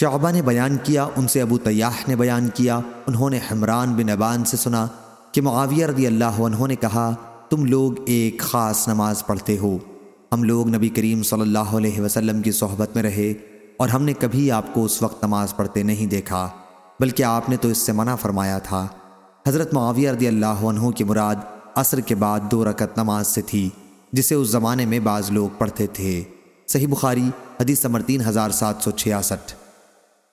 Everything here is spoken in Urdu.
شعبہ نے بیان کیا، ان سے ابو طیاح نے بیان کیا، انہوں نے حمران بن ابان سے سنا کہ معاویہ رضی اللہ عنہ نے کہا، تم لوگ ایک خاص نماز پڑھتے ہو۔ ہم لوگ نبی کریم صلی اللہ علیہ وسلم کی صحبت میں رہے اور ہم نے کبھی آپ کو اس وقت نماز پڑھتے نہیں دیکھا، بلکہ آپ نے تو اس سے منع فرمایا تھا۔ حضرت معاویہ رضی اللہ عنہ کی مراد عصر کے بعد دو رکعت نماز سے تھی، جسے اس زمانے میں بعض لوگ پڑھتے تھے۔ صحیح بخاری، حدیث نمبر تین ہزار سات سو چھیاسٹھ۔